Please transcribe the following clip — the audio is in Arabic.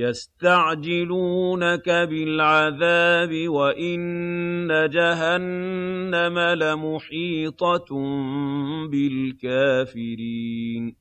يَسْتَعْجِلُونَكَ بِالْعَذَابِ وَإِنَّ جَهَنَّمَ لَمُحِيطَةٌ بِالْكَافِرِينَ.